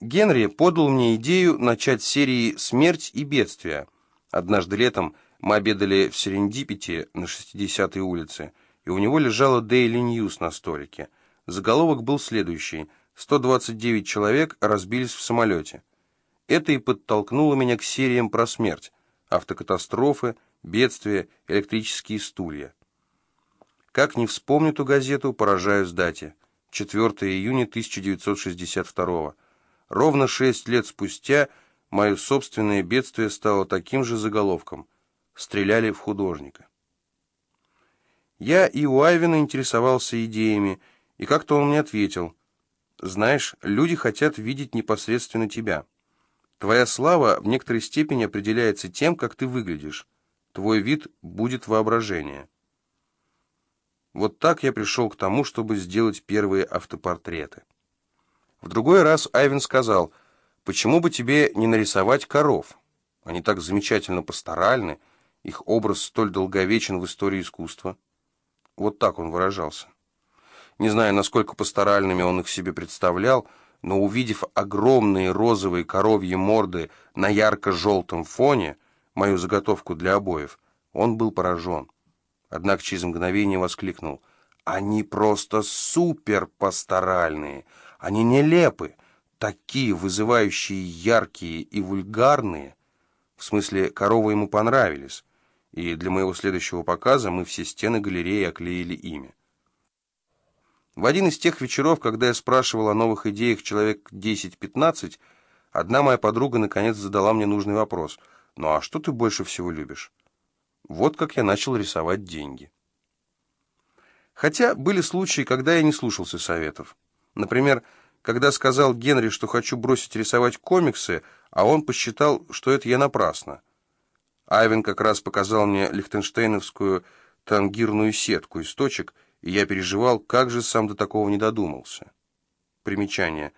Генри подал мне идею начать серии «Смерть и бедствия». Однажды летом мы обедали в Серендипити на 60-й улице, и у него лежала Daily News на столике. Заголовок был следующий. 129 человек разбились в самолете. Это и подтолкнуло меня к сериям про смерть. Автокатастрофы, бедствия, электрические стулья. Как не вспомню ту газету, поражаюсь дате. 4 июня 1962 года. Ровно шесть лет спустя мое собственное бедствие стало таким же заголовком. Стреляли в художника. Я и у Айвена интересовался идеями, и как-то он мне ответил. Знаешь, люди хотят видеть непосредственно тебя. Твоя слава в некоторой степени определяется тем, как ты выглядишь. Твой вид будет воображение. Вот так я пришел к тому, чтобы сделать первые автопортреты. В другой раз Айвен сказал, «Почему бы тебе не нарисовать коров? Они так замечательно пасторальны, их образ столь долговечен в истории искусства». Вот так он выражался. Не знаю, насколько пасторальными он их себе представлял, но увидев огромные розовые коровьи морды на ярко-желтом фоне, мою заготовку для обоев, он был поражен. Однако через мгновение воскликнул, «Они просто супер пасторальные!» Они нелепы, такие вызывающие, яркие и вульгарные. В смысле, коровы ему понравились, и для моего следующего показа мы все стены галереи оклеили ими. В один из тех вечеров, когда я спрашивал о новых идеях человек 10-15, одна моя подруга наконец задала мне нужный вопрос. «Ну а что ты больше всего любишь?» Вот как я начал рисовать деньги. Хотя были случаи, когда я не слушался советов. Например, когда сказал Генри, что хочу бросить рисовать комиксы, а он посчитал, что это я напрасно. Айвен как раз показал мне лихтенштейновскую тангирную сетку из точек, и я переживал, как же сам до такого не додумался. Примечание.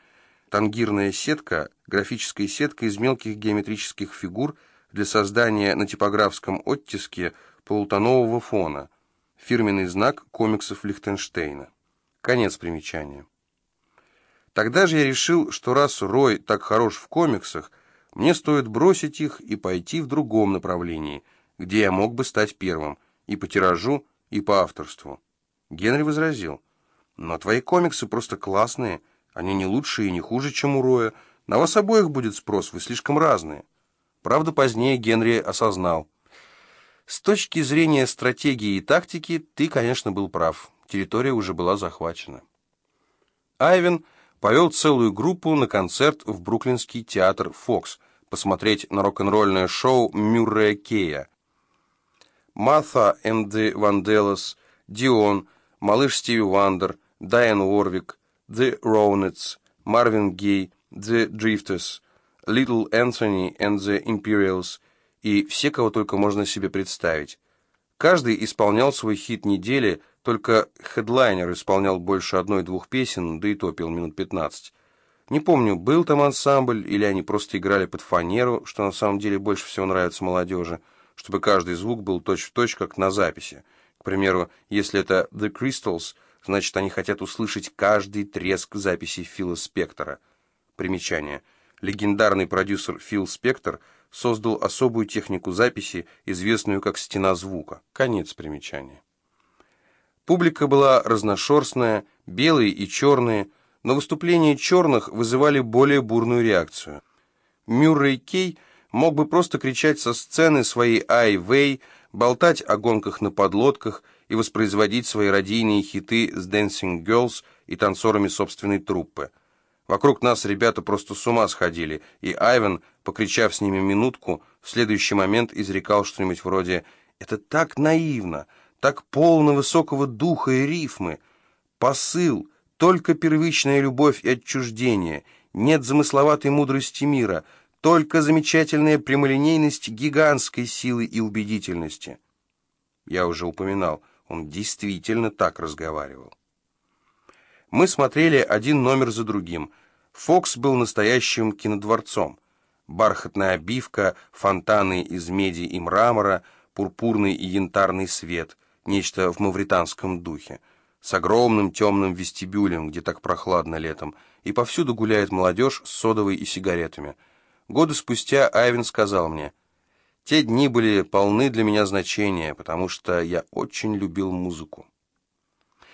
Тангирная сетка – графическая сетка из мелких геометрических фигур для создания на типографском оттиске полутонового фона. Фирменный знак комиксов Лихтенштейна. Конец примечания. Тогда же я решил, что раз Рой так хорош в комиксах, мне стоит бросить их и пойти в другом направлении, где я мог бы стать первым, и по тиражу, и по авторству. Генри возразил, но твои комиксы просто классные, они не лучше и не хуже, чем у Роя, на вас обоих будет спрос, вы слишком разные. Правда, позднее Генри осознал. С точки зрения стратегии и тактики, ты, конечно, был прав, территория уже была захвачена. Айвен повел целую группу на концерт в бруклинский театр «Фокс» посмотреть на рок-н-ролльное шоу Мюррея Кея. Martha and the Vandellas, Дион, Малыш Стиви Вандер, Дайан Уорвик, The Ronettes, Марвин Гей, The Drifters, Little Anthony and the Imperials и все, кого только можно себе представить. Каждый исполнял свой хит недели – только хедлайнер исполнял больше одной-двух песен, да и то минут пятнадцать. Не помню, был там ансамбль, или они просто играли под фанеру, что на самом деле больше всего нравится молодежи, чтобы каждый звук был точь-в-точь, точь, как на записи. К примеру, если это The Crystals, значит, они хотят услышать каждый треск записи Фила Спектора. Примечание. Легендарный продюсер Фил Спектор создал особую технику записи, известную как «стена звука». Конец примечания. Публика была разношерстная, белые и черные, но выступления черных вызывали более бурную реакцию. Мюррей Кей мог бы просто кричать со сцены своей «Ай Вэй», болтать о гонках на подлодках и воспроизводить свои радийные хиты с «Dancing Girls» и танцорами собственной труппы. Вокруг нас ребята просто с ума сходили, и Айвен, покричав с ними минутку, в следующий момент изрекал что-нибудь вроде «Это так наивно!» так полно высокого духа и рифмы. Посыл, только первичная любовь и отчуждение, нет замысловатой мудрости мира, только замечательная прямолинейность гигантской силы и убедительности. Я уже упоминал, он действительно так разговаривал. Мы смотрели один номер за другим. Фокс был настоящим кинодворцом. Бархатная обивка, фонтаны из меди и мрамора, пурпурный и янтарный свет — нечто в мавританском духе. с огромным темным вестибюлем, где так прохладно летом, и повсюду гуляет молодежь с содовой и сигаретами. Годы спустя Айвен сказал мне, «Те дни были полны для меня значения, потому что я очень любил музыку».